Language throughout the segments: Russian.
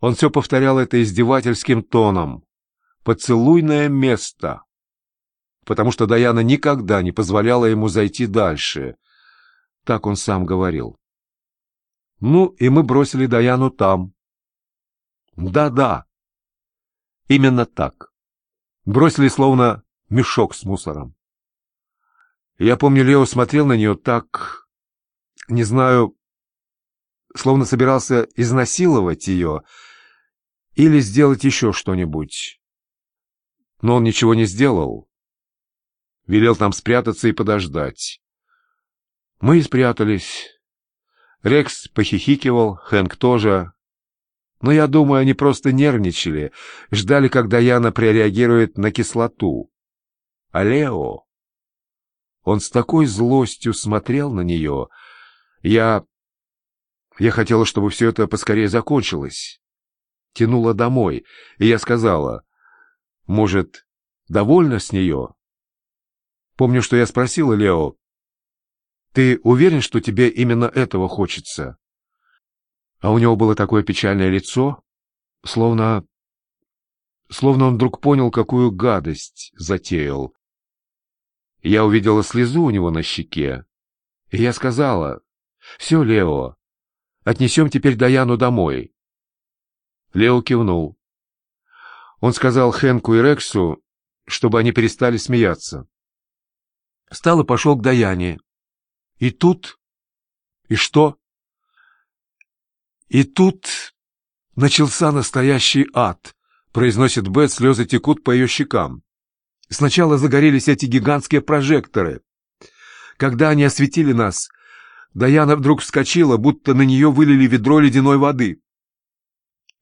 Он все повторял это издевательским тоном. «Поцелуйное место!» Потому что Даяна никогда не позволяла ему зайти дальше. Так он сам говорил. Ну, и мы бросили Даяну там. Да-да, именно так. Бросили словно мешок с мусором. Я помню, Лео смотрел на нее так, не знаю, словно собирался изнасиловать ее или сделать еще что-нибудь. Но он ничего не сделал. Велел там спрятаться и подождать. Мы и спрятались. Рекс похихикивал, Хэнк тоже. Но я думаю, они просто нервничали, ждали, когда Яна прореагирует на кислоту. А Лео... Он с такой злостью смотрел на нее. Я... Я хотела, чтобы все это поскорее закончилось. Тянула домой, и я сказала, может, довольна с нее? Помню, что я спросила Лео, ты уверен, что тебе именно этого хочется? А у него было такое печальное лицо, словно... Словно он вдруг понял, какую гадость затеял. Я увидела слезу у него на щеке, и я сказала, «Все, Лео, отнесем теперь Даяну домой». Лео кивнул. Он сказал Хэнку и Рексу, чтобы они перестали смеяться. Встал и пошел к Даяне. И тут... И что? И тут начался настоящий ад, произносит Бет, слезы текут по ее щекам. Сначала загорелись эти гигантские прожекторы. Когда они осветили нас, Даяна вдруг вскочила, будто на нее вылили ведро ледяной воды.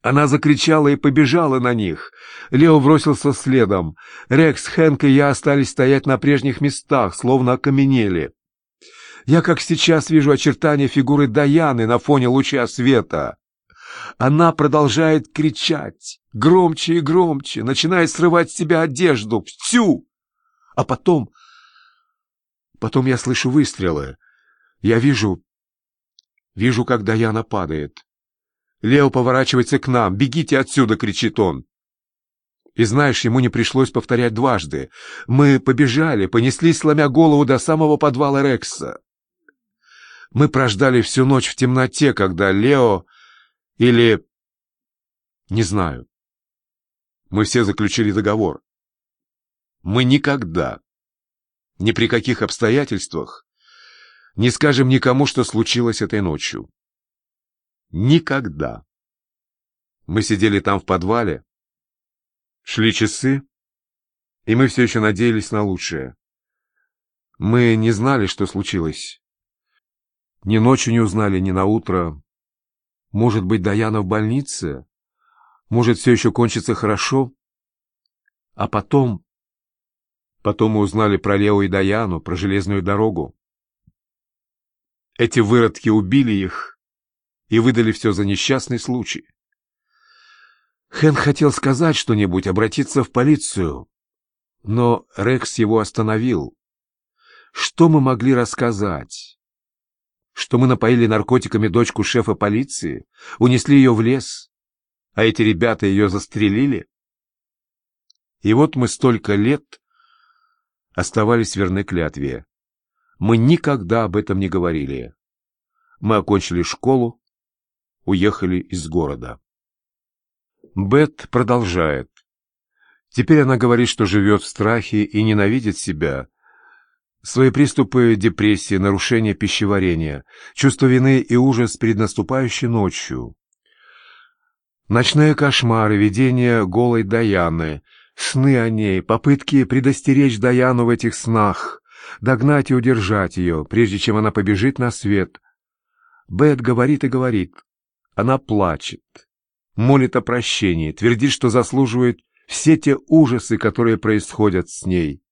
Она закричала и побежала на них. Лео бросился следом. Рекс, Хэнк и я остались стоять на прежних местах, словно окаменели. Я как сейчас вижу очертания фигуры Даяны на фоне луча света. Она продолжает кричать, громче и громче, начинает срывать с себя одежду, всю. А потом... Потом я слышу выстрелы. Я вижу... Вижу, как Даяна падает. Лео поворачивается к нам. «Бегите отсюда!» — кричит он. И знаешь, ему не пришлось повторять дважды. Мы побежали, понеслись, сломя голову до самого подвала Рекса. Мы прождали всю ночь в темноте, когда Лео или... Не знаю. Мы все заключили договор. Мы никогда, ни при каких обстоятельствах, не скажем никому, что случилось этой ночью. Никогда. Мы сидели там в подвале, шли часы, и мы все еще надеялись на лучшее. Мы не знали, что случилось. Ни ночью не узнали, ни на утро. Может быть, Даяна в больнице? Может, все еще кончится хорошо? А потом... Потом мы узнали про Лео и Даяну, про железную дорогу. Эти выродки убили их и выдали все за несчастный случай. Хэн хотел сказать что-нибудь, обратиться в полицию, но Рекс его остановил. Что мы могли рассказать? что мы напоили наркотиками дочку шефа полиции, унесли ее в лес, а эти ребята ее застрелили? И вот мы столько лет оставались верны клятве. Мы никогда об этом не говорили. Мы окончили школу, уехали из города. Бет продолжает. Теперь она говорит, что живет в страхе и ненавидит себя, Свои приступы депрессии, нарушение пищеварения, чувство вины и ужас перед наступающей ночью. Ночные кошмары, видения голой Даяны, сны о ней, попытки предостеречь Даяну в этих снах, догнать и удержать ее, прежде чем она побежит на свет. Бет говорит и говорит. Она плачет, молит о прощении, твердит, что заслуживает все те ужасы, которые происходят с ней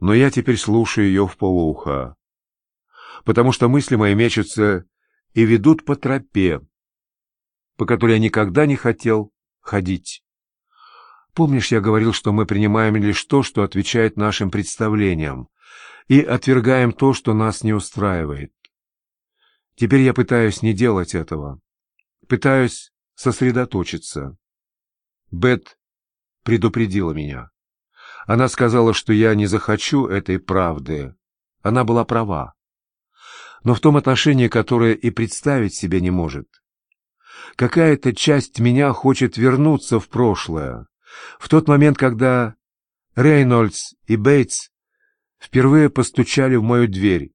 но я теперь слушаю ее в полуха, потому что мысли мои мечутся и ведут по тропе, по которой я никогда не хотел ходить. Помнишь, я говорил, что мы принимаем лишь то, что отвечает нашим представлениям, и отвергаем то, что нас не устраивает. Теперь я пытаюсь не делать этого. Пытаюсь сосредоточиться. Бет предупредила меня. Она сказала, что я не захочу этой правды. Она была права. Но в том отношении, которое и представить себе не может. Какая-то часть меня хочет вернуться в прошлое, в тот момент, когда Рейнольдс и Бейтс впервые постучали в мою дверь.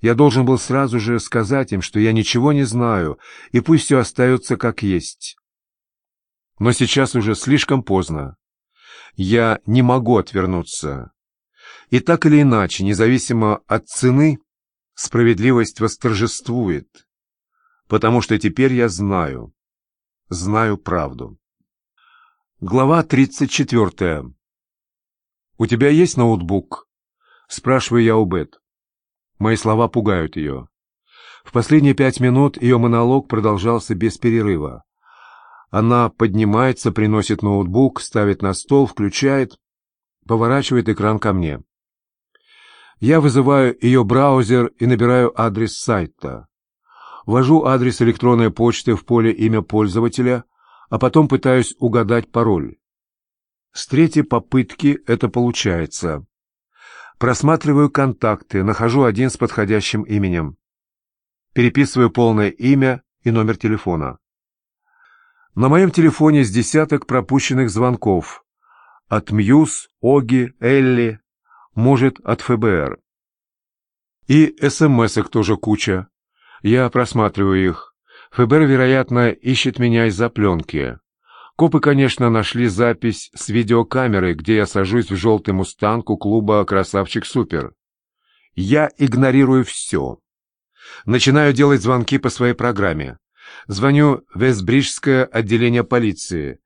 Я должен был сразу же сказать им, что я ничего не знаю, и пусть все остается как есть. Но сейчас уже слишком поздно. Я не могу отвернуться. И так или иначе, независимо от цены, справедливость восторжествует. Потому что теперь я знаю, знаю правду. Глава 34. «У тебя есть ноутбук?» Спрашиваю я у Бет. Мои слова пугают ее. В последние пять минут ее монолог продолжался без перерыва. Она поднимается, приносит ноутбук, ставит на стол, включает, поворачивает экран ко мне. Я вызываю ее браузер и набираю адрес сайта. Ввожу адрес электронной почты в поле имя пользователя, а потом пытаюсь угадать пароль. С третьей попытки это получается. Просматриваю контакты, нахожу один с подходящим именем. Переписываю полное имя и номер телефона. На моем телефоне с десяток пропущенных звонков. От Мьюз, Оги, Элли, может, от ФБР. И СМС-ок тоже куча. Я просматриваю их. ФБР, вероятно, ищет меня из-за пленки. Копы, конечно, нашли запись с видеокамеры, где я сажусь в желтый мустанг у клуба «Красавчик Супер». Я игнорирую все. Начинаю делать звонки по своей программе. Звоню в Вестбриджское отделение полиции.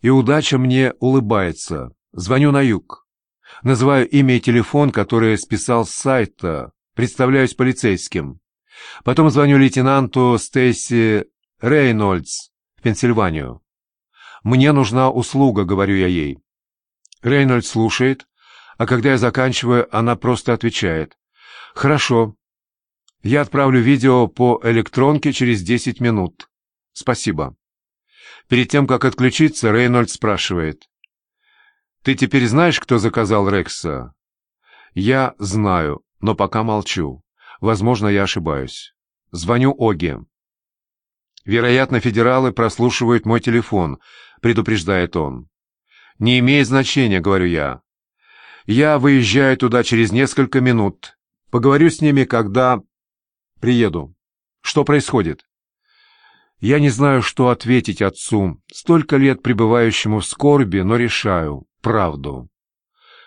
И удача мне улыбается. Звоню на юг. Называю имя и телефон, который списал с сайта. Представляюсь полицейским. Потом звоню лейтенанту Стейси Рейнольдс в Пенсильванию. «Мне нужна услуга», — говорю я ей. Рейнольд слушает, а когда я заканчиваю, она просто отвечает. «Хорошо. Я отправлю видео по электронке через десять минут. Спасибо». Перед тем, как отключиться, Рейнольд спрашивает. «Ты теперь знаешь, кто заказал Рекса?» «Я знаю, но пока молчу. Возможно, я ошибаюсь. Звоню Оге. Вероятно, федералы прослушивают мой телефон, предупреждает он. Не имеет значения, говорю я. Я выезжаю туда через несколько минут. Поговорю с ними, когда приеду. Что происходит? Я не знаю, что ответить отцу, столько лет пребывающему в скорби, но решаю правду.